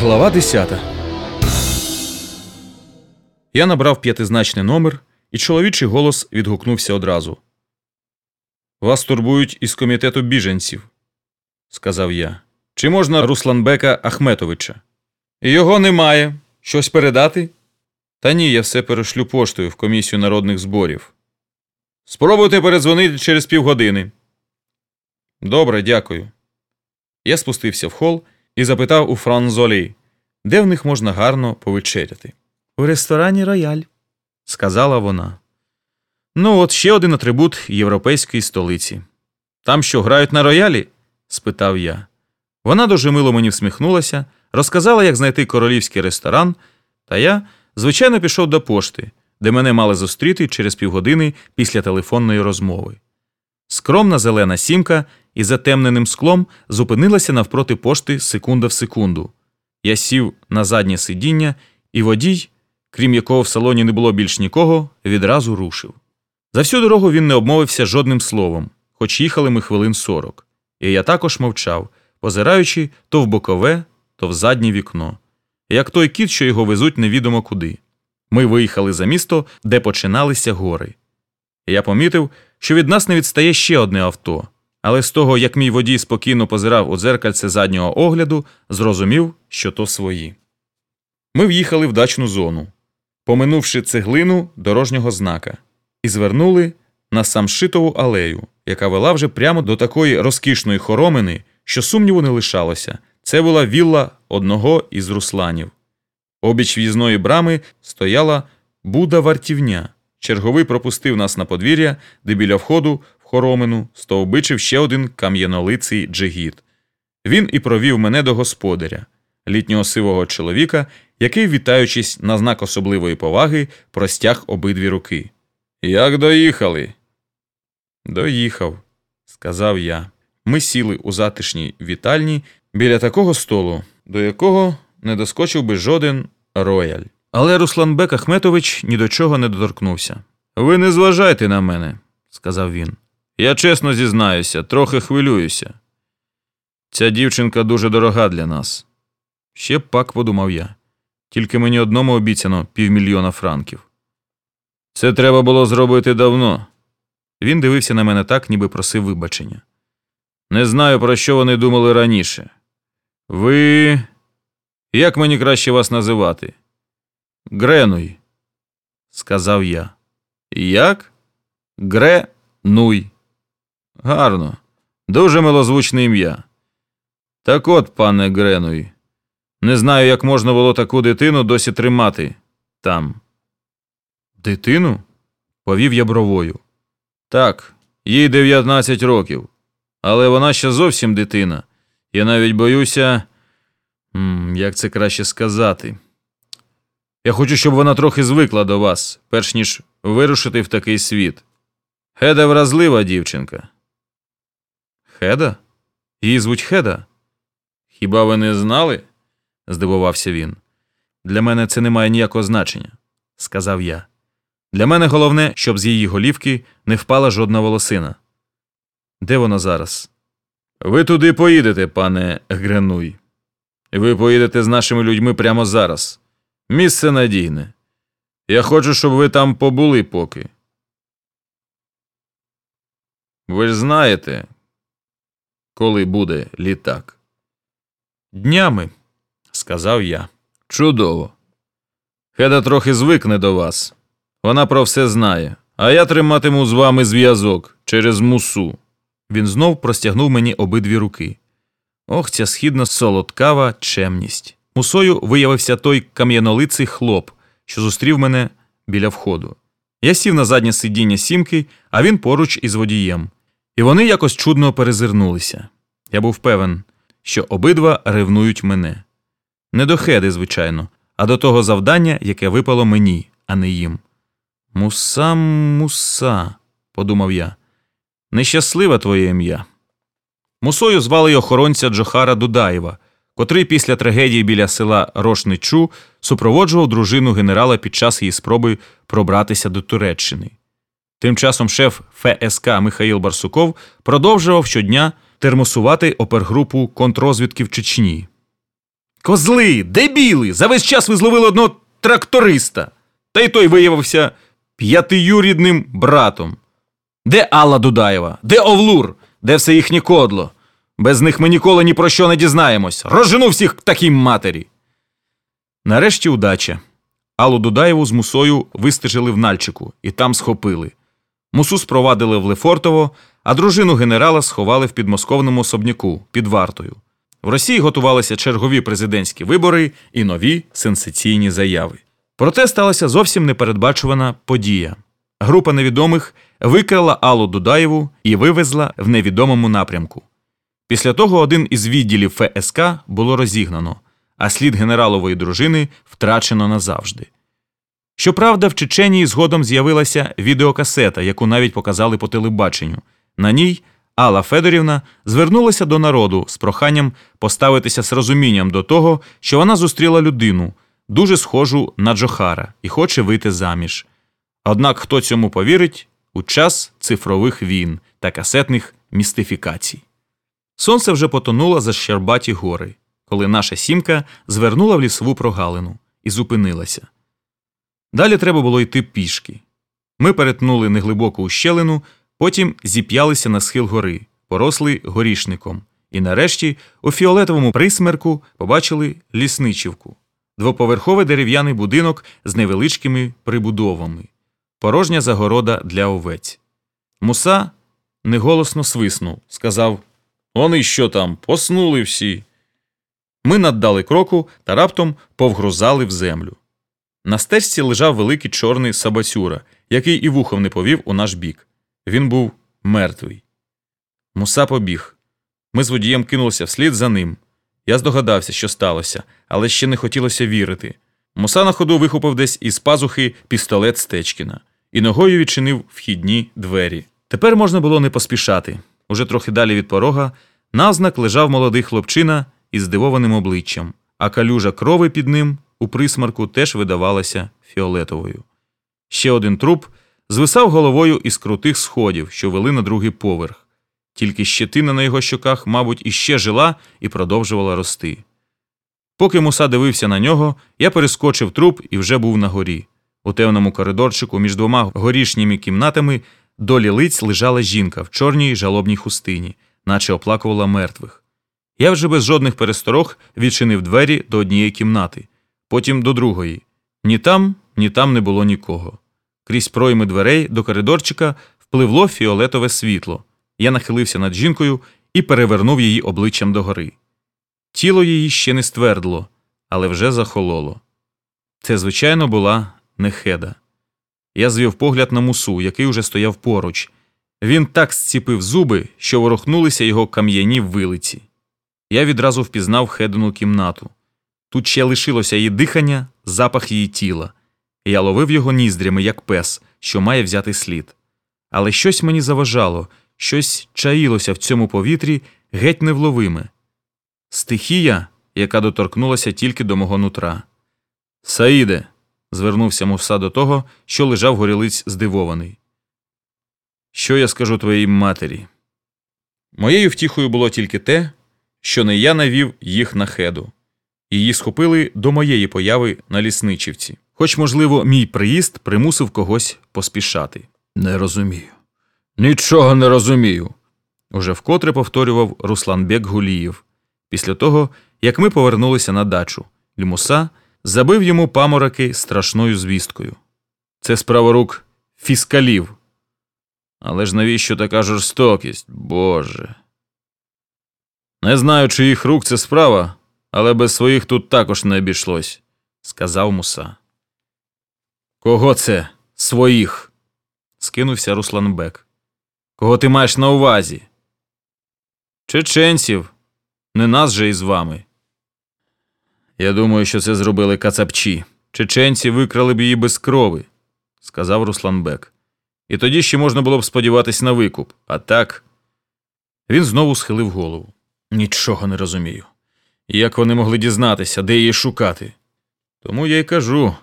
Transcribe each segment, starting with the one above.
Глава 10. Я набрав п'ятизначний номер, і чоловічий голос відгукнувся одразу. Вас турбують із комітету біженців, сказав я. Чи можна Русланбека Ахметовича? Його немає. Щось передати? Та ні, я все перешлю поштою в комісію народних зборів. Спробуйте передзвонити через півгодини. Добре, дякую. Я спустився в хол і запитав у Франзолі, де в них можна гарно повечеряти. У ресторані Рояль, сказала вона. Ну, от ще один атрибут європейської столиці. Там що, грають на роялі? спитав я. Вона дуже мило мені всміхнулася, розказала, як знайти королівський ресторан, та я, звичайно, пішов до пошти, де мене мали зустріти через півгодини після телефонної розмови. Скромна зелена сімка із затемненим склом зупинилася навпроти пошти секунда в секунду. Я сів на заднє сидіння, і водій, крім якого в салоні не було більш нікого, відразу рушив. За всю дорогу він не обмовився жодним словом, хоч їхали ми хвилин сорок. І я також мовчав, позираючи то в бокове, то в заднє вікно, як той кіт, що його везуть невідомо куди. Ми виїхали за місто, де починалися гори. Я помітив, що від нас не відстає ще одне авто, але з того, як мій водій спокійно позирав у дзеркальце заднього огляду, зрозумів, що то свої. Ми в'їхали в дачну зону, поминувши цеглину дорожнього знака, і звернули на самшитову алею, яка вела вже прямо до такої розкішної хоромини, що сумніву не лишалося. Це була вілла одного із русланів. Обіч в'їзної брами стояла Буда вартівня. Черговий пропустив нас на подвір'я, де біля входу хоромину стовбичив ще один кам'янолиций джигіт. Він і провів мене до господаря, літнього сивого чоловіка, який, вітаючись на знак особливої поваги, простяг обидві руки. Як доїхали? Доїхав, сказав я. Ми сіли у затишній вітальні біля такого столу, до якого не доскочив би жоден рояль. Але Русланбек Ахметович ні до чого не доторкнувся. Ви не зважайте на мене, сказав він. Я чесно зізнаюся, трохи хвилююся. Ця дівчинка дуже дорога для нас. Ще пак подумав я. Тільки мені одному обіцяно півмільйона франків. Це треба було зробити давно. Він дивився на мене так, ніби просив вибачення. Не знаю, про що вони думали раніше. Ви. Як мені краще вас називати? Гренуй, сказав я. Як? Гренуй. Гарно. Дуже милозвучне ім'я. Так от, пане Гренуй, не знаю, як можна було таку дитину досі тримати там. Дитину? повів я бровою. Так, їй 19 років. Але вона ще зовсім дитина. Я навіть боюся. Як це краще сказати? Я хочу, щоб вона трохи звикла до вас, перш ніж вирушити в такий світ. Хеда вразлива дівчинка. Хеда? Її звуть Хеда? Хіба ви не знали? здивувався він. Для мене це не має ніякого значення, сказав я. Для мене головне, щоб з її голівки не впала жодна волосина. Де вона зараз? Ви туди поїдете, пане Гренуй. Ви поїдете з нашими людьми прямо зараз. Місце надійне. Я хочу, щоб ви там побули поки. Ви ж знаєте, коли буде літак? Днями, сказав я. Чудово. Хеда трохи звикне до вас. Вона про все знає. А я триматиму з вами зв'язок через мусу. Він знов простягнув мені обидві руки. Ох, ця східна солодкава чемність. Мусою виявився той кам'янолиций хлоп, що зустрів мене біля входу. Я сів на заднє сидіння сімки, а він поруч із водієм. І вони якось чудно перезирнулися. Я був певен, що обидва ревнують мене. Не до хеди, звичайно, а до того завдання, яке випало мені, а не їм. Муса, муса, подумав я. Нещасливе твоє ім'я. Мусою звали й охоронця Джохара Дудаєва, котрий після трагедії біля села Рошничу супроводжував дружину генерала під час її спроби пробратися до Туреччини. Тим часом шеф ФСК Михаїл Барсуков продовжував щодня термосувати опергрупу контррозвідки в Чечні. Козли, дебіли! За весь час ви зловили одного тракториста. Та й той виявився п'ятиюрідним братом. Де Алла Дудаєва? Де Овлур? Де все їхнє кодло? Без них ми ніколи ні про що не дізнаємось. Розжену всіх такій матері. Нарешті удача. Аллу Дудаєву з мусою вистежили в Нальчику і там схопили. Мусу спровадили в Лефортово, а дружину генерала сховали в підмосковному особняку під вартою. В Росії готувалися чергові президентські вибори і нові сенсаційні заяви. Проте сталася зовсім непередбачувана подія. Група невідомих викрала Аллу Дудаєву і вивезла в невідомому напрямку. Після того один із відділів ФСК було розігнано, а слід генералової дружини втрачено назавжди. Щоправда, в Чеченії згодом з'явилася відеокасета, яку навіть показали по телебаченню. На ній Алла Федорівна звернулася до народу з проханням поставитися з розумінням до того, що вона зустріла людину, дуже схожу на Джохара, і хоче вийти заміж. Однак хто цьому повірить у час цифрових війн та касетних містифікацій. Сонце вже потонуло за Щербаті гори, коли наша сімка звернула в лісову прогалину і зупинилася. Далі треба було йти пішки. Ми перетнули неглибоку ущелину, потім зіп'ялися на схил гори, поросли горішником, і нарешті у фіолетовому присмерку побачили лісничівку, двоповерховий дерев'яний будинок з невеличкими прибудовами, порожня загорода для овець. Муса неголосно свиснув, сказав Вони що там, поснули всі. Ми наддали кроку та раптом повгрузали в землю. На стежці лежав великий чорний сабацюра, який і вухом не повів у наш бік. Він був мертвий. Муса побіг. Ми з водієм кинулися вслід за ним. Я здогадався, що сталося, але ще не хотілося вірити. Муса на ходу вихопив десь із пазухи пістолет Стечкіна і ногою відчинив вхідні двері. Тепер можна було не поспішати. Уже трохи далі від порога навзнак лежав молодий хлопчина із здивованим обличчям, а калюжа крови під ним у присмарку теж видавалася фіолетовою. Ще один труп звисав головою із крутих сходів, що вели на другий поверх. Тільки щетина на його щоках, мабуть, іще жила і продовжувала рости. Поки муса дивився на нього, я перескочив труп і вже був на горі. У темному коридорчику між двома горішніми кімнатами долі лиць лежала жінка в чорній жалобній хустині, наче оплакувала мертвих. Я вже без жодних пересторог відчинив двері до однієї кімнати, потім до другої. Ні там, ні там не було нікого. Крізь пройми дверей до коридорчика впливло фіолетове світло. Я нахилився над жінкою і перевернув її обличчям догори. Тіло її ще не ствердло, але вже захололо. Це, звичайно, була нехеда. Я звів погляд на мусу, який уже стояв поруч. Він так зціпив зуби, що ворухнулися його кам'яні вилиці. Я відразу впізнав хедену кімнату. Тут ще лишилося її дихання, запах її тіла. Я ловив його ніздрями, як пес, що має взяти слід. Але щось мені заважало, щось чаїлося в цьому повітрі геть невловиме. Стихія, яка доторкнулася тільки до мого нутра. Саїде, звернувся муса до того, що лежав горілиць здивований. Що я скажу твоїй матері? Моєю втіхою було тільки те, що не я навів їх на хеду. Її схопили до моєї появи на лісничівці. Хоч, можливо, мій приїзд примусив когось поспішати. Не розумію. Нічого не розумію. Уже вкотре повторював Русланбек Гулієв. Після того, як ми повернулися на дачу, Лімуса забив йому памороки страшною звісткою. Це справа рук фіскалів. Але ж навіщо така жорстокість, Боже? Не знаю, чиїх рук це справа, але без своїх тут також не обійшлось, сказав муса. Кого це своїх? скинувся Русланбек. Кого ти маєш на увазі? Чеченців, не нас же із вами. Я думаю, що це зробили кацапчі. Чеченці викрали б її без крови, сказав Русланбек. І тоді ще можна було б сподіватись на викуп, а так. Він знову схилив голову. Нічого не розумію. Як вони могли дізнатися, де її шукати? Тому я й кажу,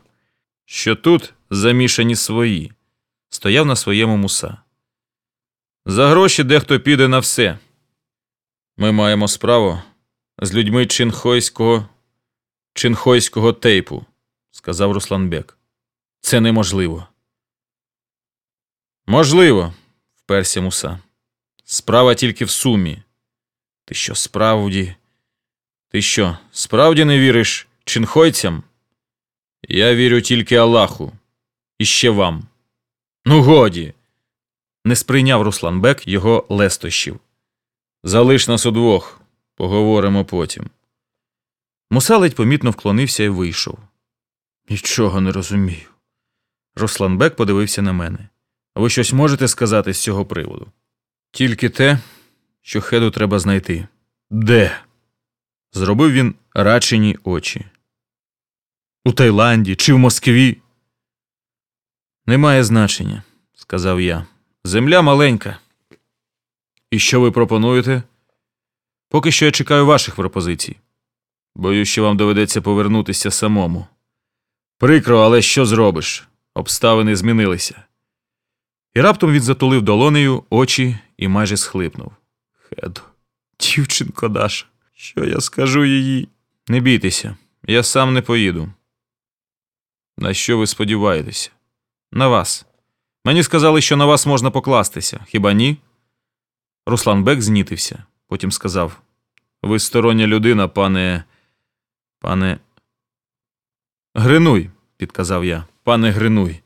що тут замішані свої, стояв на своєму муса. За гроші дехто піде на все. Ми маємо справу з людьми чинхойського чинхойського тейпу, сказав Русланбек. Це неможливо. Можливо, вперся муса. Справа тільки в сумі. Ти що, справді? Ти що, справді не віриш чинхойцям? Я вірю тільки Аллаху. І ще вам. Ну, годі. Не сприйняв Русланбек його лестощів. Залиш нас удвох, поговоримо потім. Муса помітно вклонився і вийшов. Нічого не розумію. Русланбек подивився на мене. Ви щось можете сказати з цього приводу? Тільки те, що хеду треба знайти. Де? Зробив він рачені очі. У Таїланді чи в Москві? Немає значення, сказав я. Земля маленька. І що ви пропонуєте? Поки що я чекаю ваших пропозицій. Боюсь, що вам доведеться повернутися самому. Прикро, але що зробиш? Обставини змінилися. І раптом він затулив долонею очі і майже схлипнув. Хедо, дівчинко Даша, що я скажу їй? Не бійтеся, я сам не поїду. На що ви сподіваєтеся? На вас. Мені сказали, що на вас можна покластися, хіба ні? Руслан Бек знітився, потім сказав: Ви стороння людина, пане. пане. Гринуй, підказав я, пане Гринуй.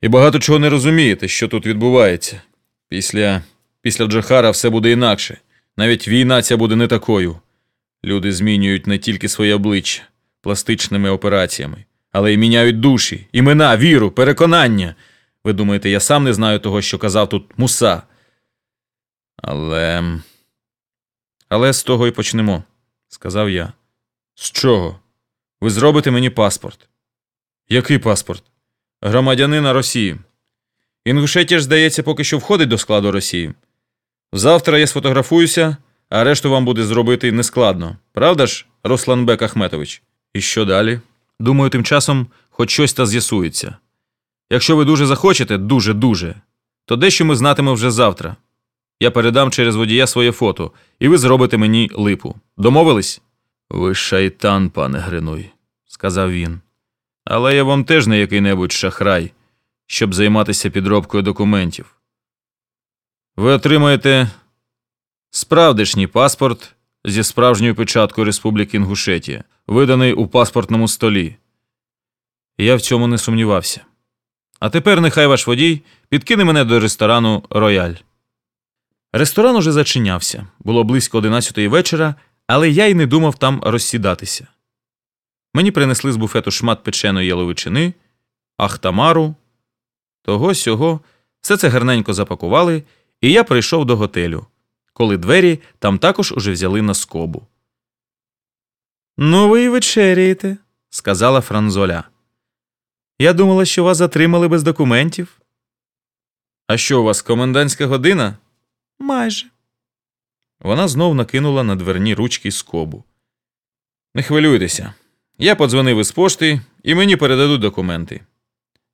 І багато чого не розумієте, що тут відбувається. Після після Джахара все буде інакше. Навіть війна ця буде не такою. Люди змінюють не тільки своє обличчя пластичними операціями, але й міняють душі, імена, віру, переконання. Ви думаєте, я сам не знаю того, що казав тут муса. Але. Але з того і почнемо, сказав я. З чого? Ви зробите мені паспорт. Який паспорт? Громадянина Росії. Інгушетія ж, здається, поки що входить до складу Росії. Завтра я сфотографуюся, а решту вам буде зробити нескладно. Правда ж, Русланбек Ахметович? І що далі? Думаю, тим часом хоч щось та з'ясується. Якщо ви дуже захочете, дуже-дуже, то дещо ми знатимемо вже завтра. Я передам через водія своє фото, і ви зробите мені липу. Домовились? Ви шайтан, пане Гринуй, сказав він. Але я вам теж не який-небудь шахрай, щоб займатися підробкою документів. Ви отримаєте справдешній паспорт зі справжньою печаткою Республіки Інгушетія, виданий у паспортному столі. Я в цьому не сумнівався. А тепер нехай ваш водій підкине мене до ресторану Рояль. Ресторан уже зачинявся. Було близько одинадцятої вечора, але я й не думав там розсідатися. Мені принесли з буфету шмат печеної яловичини, ахтамару, того сього, все це гарненько запакували, і я прийшов до готелю, коли двері там також уже взяли на скобу. Ну, ви й вечеряєте, сказала Франзоля. Я думала, що вас затримали без документів. А що у вас комендантська година? Майже. Вона знов накинула на дверні ручки скобу. Не хвилюйтеся. Я подзвонив із пошти і мені передадуть документи.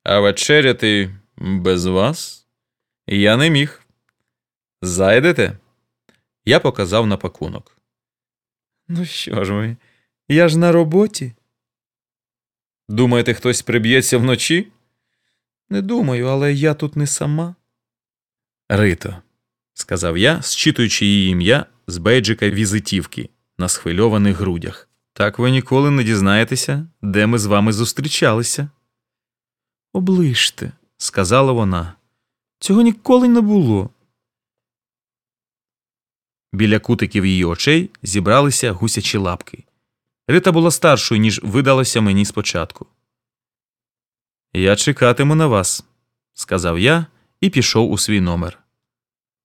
А вечеряти без вас я не міг. Зайдете? Я показав на пакунок. Ну що ж ви, я ж на роботі. Думаєте, хтось приб'ється вночі? Не думаю, але я тут не сама. Рито, сказав я, зчитуючи її ім'я з бейджика візитівки на схвильованих грудях. Так ви ніколи не дізнаєтеся, де ми з вами зустрічалися. Оближте, сказала вона. Цього ніколи не було. Біля кутиків її очей зібралися гусячі лапки. Рита була старшою, ніж видалося мені спочатку. Я чекатиму на вас, сказав я і пішов у свій номер.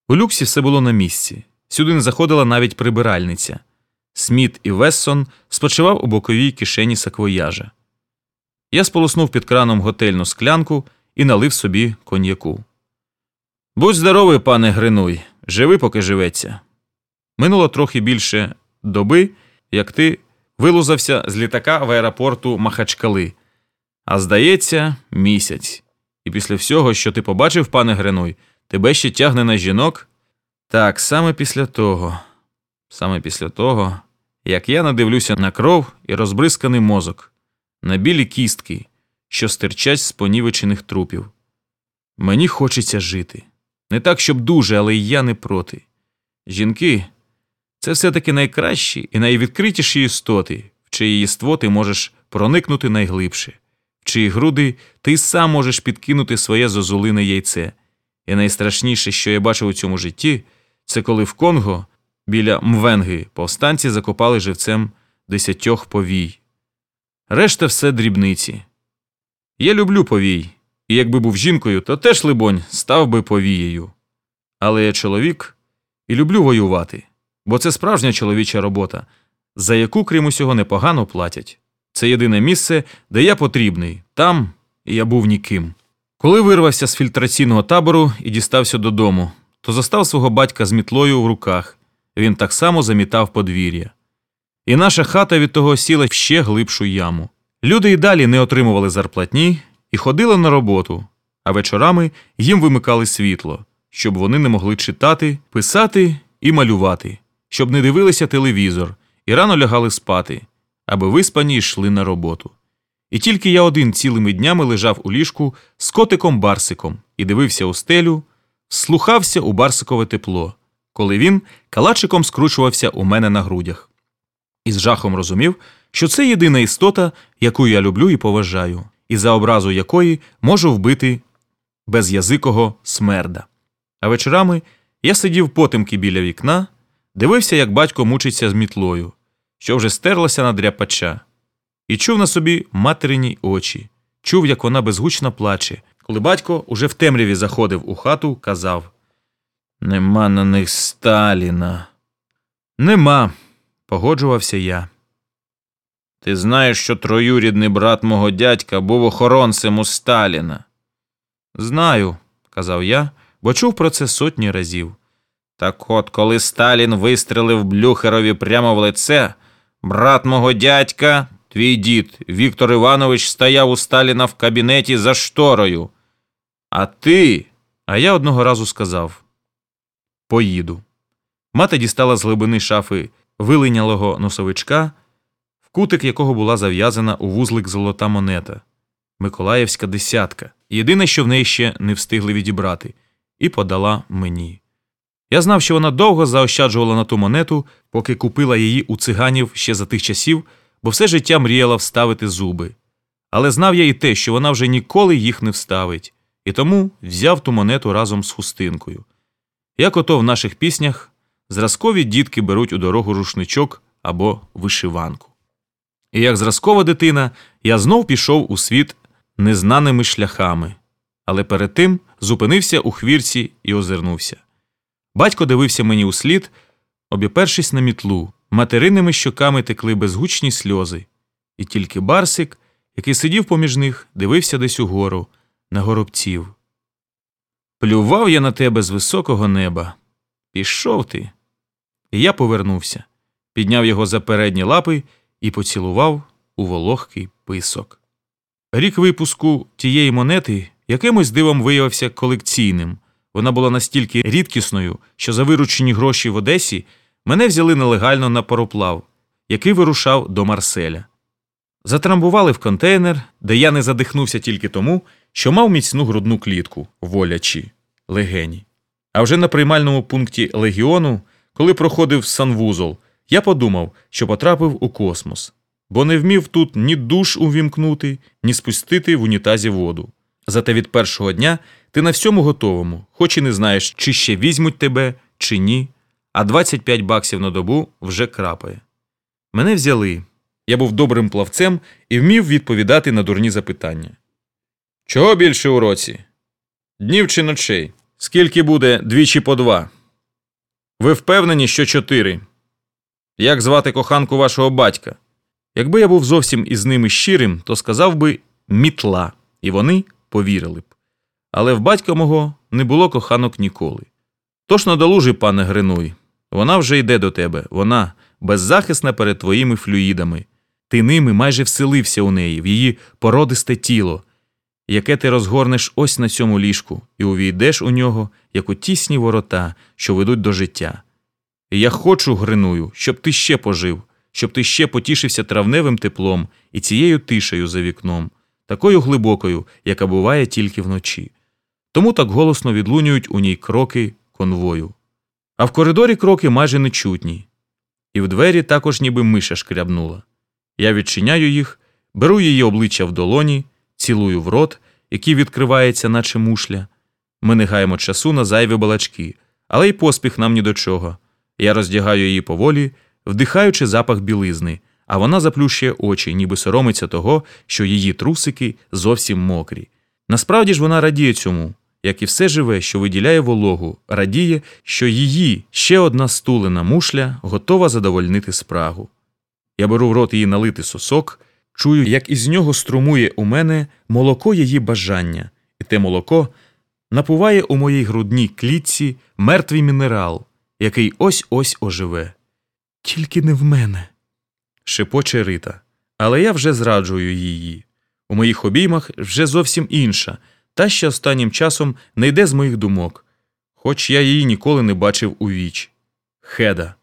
У люксі все було на місці. Сюди не заходила навіть прибиральниця. Сміт і Вессон спочивав у боковій кишені саквояжа. Я сполоснув під краном готельну склянку і налив собі коньяку. Будь здоровий, пане Гринуй, живи, поки живеться. Минуло трохи більше доби, як ти вилузався з літака в аеропорту Махачкали. А здається, місяць. І після всього, що ти побачив, пане Гринуй, тебе ще тягне на жінок? Так, саме після того, саме після того, як я надивлюся на кров і розбризканий мозок, на білі кістки, що стирчать з понівечених трупів. Мені хочеться жити. Не так, щоб дуже, але й я не проти. Жінки це все-таки найкращі і найвідкритіші істоти, в чиї єство ти можеш проникнути найглибше, в чиї груди ти сам можеш підкинути своє зозулине яйце. І найстрашніше, що я бачив у цьому житті, це коли в Конго біля Мвенги повстанці закопали живцем десятьох повій. Решта все дрібниці. Я люблю повій, і якби був жінкою, то теж, либонь, став би повією. Але я чоловік і люблю воювати, бо це справжня чоловіча робота, за яку, крім усього, непогано платять. Це єдине місце, де я потрібний, там я був ніким. Коли вирвався з фільтраційного табору і дістався додому, то застав свого батька з мітлою в руках. Він так само замітав подвір'я. І наша хата від того сіла в ще глибшу яму. Люди й далі не отримували зарплатні і ходили на роботу, а вечорами їм вимикали світло, щоб вони не могли читати, писати і малювати, щоб не дивилися телевізор і рано лягали спати, аби виспані йшли на роботу. І тільки я один цілими днями лежав у ліжку з котиком Барсиком і дивився у стелю, слухався у Барсикове тепло, коли він калачиком скручувався у мене на грудях. І з жахом розумів, що це єдина істота, яку я люблю і поважаю, і за образу якої можу вбити безязикого смерда. А вечорами я сидів потемки біля вікна, дивився, як батько мучиться з мітлою, що вже стерлася на дряпача, і чув на собі материні очі, чув, як вона безгучно плаче, коли батько уже в темряві заходив у хату, казав Нема на них Сталіна. Нема, погоджувався я. Ти знаєш, що троюрідний брат мого дядька був охоронцем у Сталіна. Знаю, казав я, бо чув про це сотні разів. Так от, коли Сталін вистрелив Блюхерові прямо в лице, брат мого дядька, твій дід Віктор Іванович стояв у Сталіна в кабінеті за шторою. А ти. А я одного разу сказав Поїду. Мати дістала з глибини шафи вилинялого носовичка, в кутик якого була зав'язана у вузлик золота монета Миколаївська десятка. Єдине, що в неї ще не встигли відібрати, і подала мені. Я знав, що вона довго заощаджувала на ту монету, поки купила її у циганів ще за тих часів, бо все життя мріяла вставити зуби. Але знав я і те, що вона вже ніколи їх не вставить, і тому взяв ту монету разом з хустинкою. Як ото в наших піснях, зразкові дітки беруть у дорогу рушничок або вишиванку. І як зразкова дитина, я знов пішов у світ незнаними шляхами, але перед тим зупинився у хвірці і озирнувся. Батько дивився мені у слід, обіпершись на мітлу, материнними щоками текли безгучні сльози, і тільки Барсик, який сидів поміж них, дивився десь угору, на горобців. Плював я на тебе з високого неба. Пішов ти. І я повернувся, підняв його за передні лапи і поцілував у вологкий писок. Рік випуску тієї монети якимось дивом виявився колекційним. Вона була настільки рідкісною, що за виручені гроші в Одесі мене взяли нелегально на пароплав, який вирушав до Марселя. Затрамбували в контейнер, де я не задихнувся тільки тому, що мав міцну грудну клітку волячі легені. А вже на приймальному пункті легіону, коли проходив санвузол, я подумав, що потрапив у космос, бо не вмів тут ні душ увімкнути, ні спустити в унітазі воду. Зате від першого дня ти на всьому готовому, хоч і не знаєш, чи ще візьмуть тебе, чи ні, а 25 баксів на добу вже крапає. Мене взяли. Я був добрим плавцем і вмів відповідати на дурні запитання. Чого більше у році? Днів чи ночей? Скільки буде двічі по два? Ви впевнені, що чотири? Як звати коханку вашого батька? Якби я був зовсім із ними щирим, то сказав би мітла, і вони повірили б. Але в батька мого не було коханок ніколи. Тож надолужи, пане Гринуй, вона вже йде до тебе, вона беззахисна перед твоїми флюїдами. Ти ними майже вселився у неї, в її породисте тіло, яке ти розгорнеш ось на цьому ліжку, і увійдеш у нього, як у тісні ворота, що ведуть до життя. І я хочу, Гриную, щоб ти ще пожив, щоб ти ще потішився травневим теплом і цією тишею за вікном, такою глибокою, яка буває тільки вночі. Тому так голосно відлунюють у ній кроки конвою. А в коридорі кроки майже нечутні. І в двері також ніби миша шкрябнула. Я відчиняю їх, беру її обличчя в долоні, цілую в рот, який відкривається, наче мушля. Ми не гаємо часу на зайві балачки, але й поспіх нам ні до чого. Я роздягаю її поволі, вдихаючи запах білизни, а вона заплющує очі, ніби соромиться того, що її трусики зовсім мокрі. Насправді ж вона радіє цьому, як і все живе, що виділяє вологу, радіє, що її ще одна стулена мушля готова задовольнити спрагу. Я беру в рот її налити сосок, чую, як із нього струмує у мене молоко її бажання, і те молоко напуває у моїй грудній клітці мертвий мінерал, який ось ось оживе. Тільки не в мене. шепоче Рита. Але я вже зраджую її. У моїх обіймах вже зовсім інша, та що останнім часом не йде з моїх думок, хоч я її ніколи не бачив у віч. Хеда.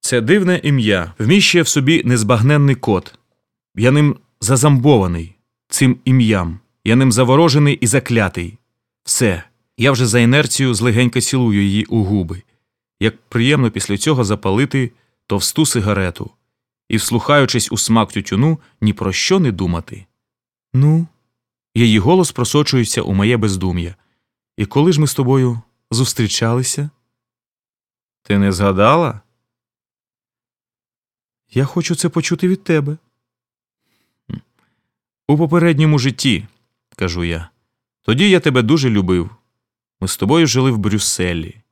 Це дивне ім'я, вміщує в собі незбагненний код. Я ним зазамбований, цим ім'ям. Я ним заворожений і заклятий. Все, я вже за інерцією злегенько цілую її у губи. Як приємно після цього запалити товсту сигарету і, вслухаючись у смак тютюну, ні про що не думати. Ну, її голос просочується у моє бездум'я. І коли ж ми з тобою зустрічалися? Ти не згадала? Я хочу це почути від тебе. У попередньому житті, кажу я. Тоді я тебе дуже любив. Ми з тобою жили в Брюсселі.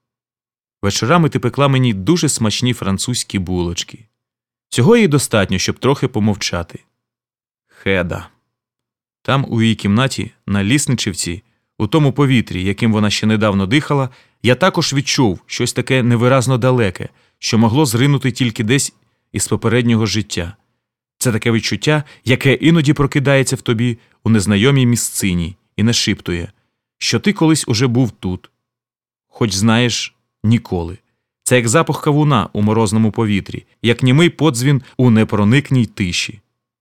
Вечорами ти пекла мені дуже смачні французькі булочки. Цього їй достатньо, щоб трохи помовчати. Хеда. Там, у її кімнаті, на лісничівці, у тому повітрі, яким вона ще недавно дихала, я також відчув щось таке невиразно далеке, що могло зринути тільки десь із попереднього життя. Це таке відчуття, яке іноді прокидається в тобі у незнайомій місцині і нашіптує, що ти колись уже був тут. Хоч знаєш, ніколи. Це як запах кавуна у морозному повітрі, як німий подзвін у непроникній тиші.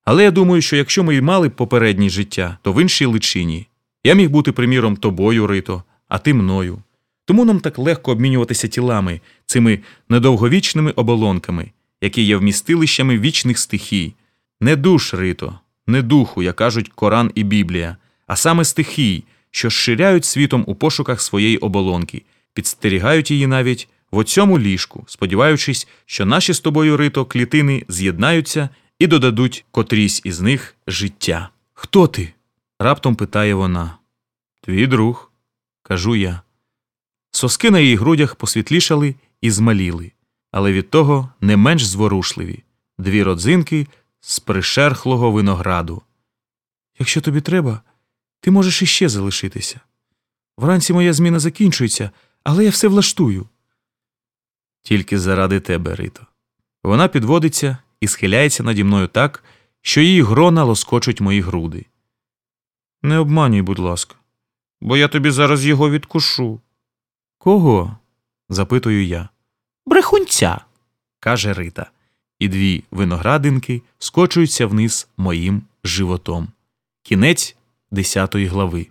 Але я думаю, що якщо ми й мали попереднє життя, то в іншій личині. Я міг бути, приміром, тобою, Рито, а ти мною. Тому нам так легко обмінюватися тілами, цими недовговічними оболонками, які є вмістилищами вічних стихій. Не душ, Рито, не духу, як кажуть Коран і Біблія, а саме стихій, що зширяють світом у пошуках своєї оболонки, підстерігають її навіть в оцьому ліжку, сподіваючись, що наші з тобою рито клітини з'єднаються і додадуть котрісь із них життя. Хто ти? раптом питає вона. Твій друг, кажу я. Соски на її грудях посвітлішали і змаліли, але від того не менш зворушливі дві родзинки з пришерхлого винограду. Якщо тобі треба, ти можеш іще залишитися. Вранці моя зміна закінчується, але я все влаштую. Тільки заради тебе, Рито. Вона підводиться і схиляється наді мною так, що її грона лоскочуть мої груди. Не обманюй, будь ласка, бо я тобі зараз його відкушу. Кого? запитую я. Брехунця, каже Рита, і дві виноградинки скочуються вниз моїм животом. Кінець десятої глави.